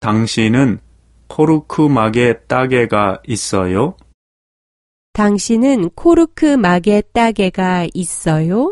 당신은 코르크막에 따개가 있어요? 당신은 코르크 막에 따개가 있어요?